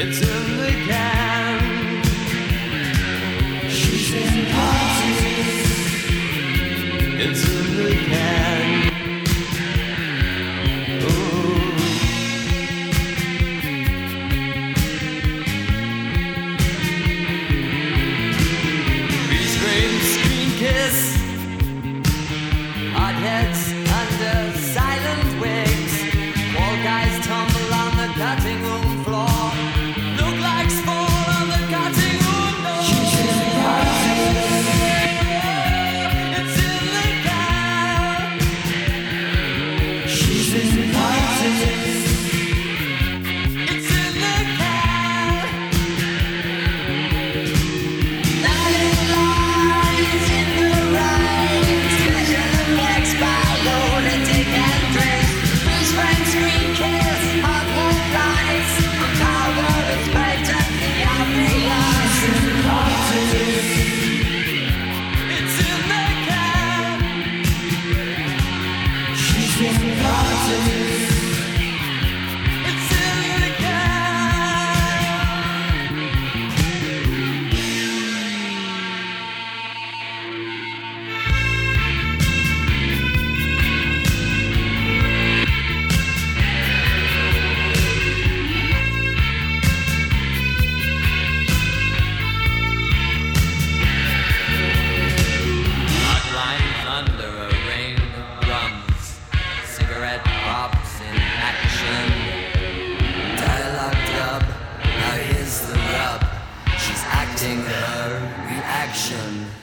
It's in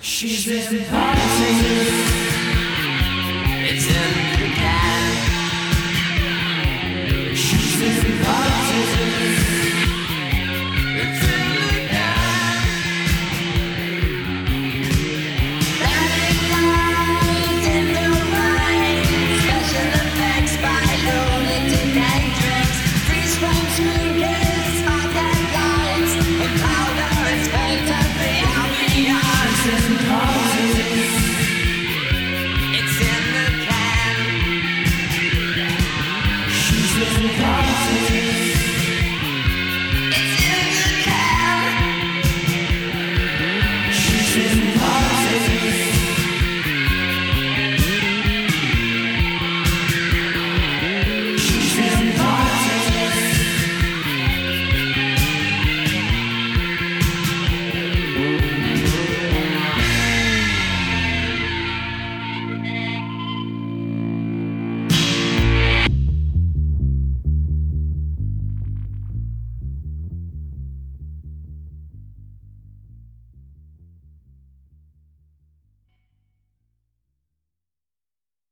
She's been partying. Peace.